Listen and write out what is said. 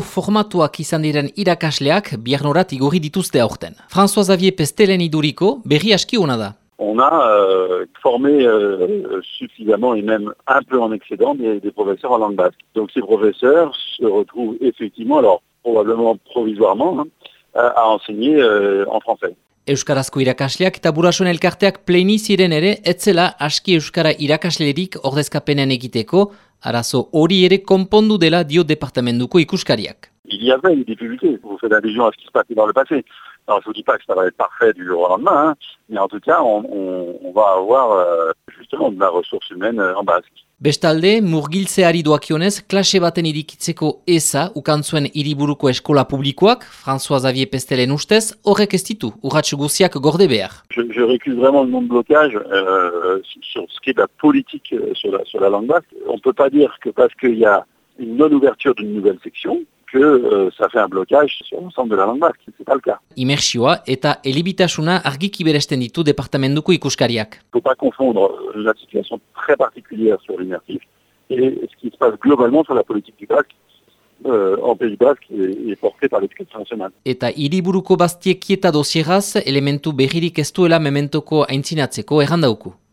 Formatuak irakasleak. François Xavier aski. On a euh, formé euh, suffisamment et même un peu en excédent des, des professeurs en langue basque. Donc ces professeurs se retrouvent effectivement, alors probablement provisoirement, hein, à enseigner euh, en français. Euskarazko irakasleak eta burasoen elkarteak pleini ziren ere, etzela aski Euskara irakaslerik ordezkapenen egiteko, arazo hori ere konpondu dela dio departamentuko ikuskariak. Il y avait des difficultés. Vous faites allusion à ce qui se passait dans le passé. Alors, je vous dis pas que ça va être parfait du jour au lendemain, hein, mais en tout cas, on, on, on va avoir euh, justement de la ressource humaine euh, en basque. Bestalde, murgiltzeari doakionez, klase baten irikitzeko eza ukantzuen hiriburuko eskola publikoak, François Xavier Pestelen ustez, horrek ez ditu, urratx guziak gorde behar. Je, je récuse vraiment le nom de blocage euh, sur ce qui est la politique euh, sur la, sur la langue basque. On ne peut pas dire que parce qu'il y a une non-ouverture d'une nouvelle section, que euh, ça fait un blocage sur l'ensemble de la langue basque. C'est pas le cas. Imersioa eta elibitasuna argiki beresten ditu departamentuko ikuskariak. Il faut pas confondre la situation très particulière sur l'immersif et ce qui se passe globalement sur la politique du basque euh, en Pays Basque et, et portée par l'éducation nationale. Eta hiriburuko baztiekieta dosieraz, elementu berririk ez duela mementoko aintzinatzeko errandauku.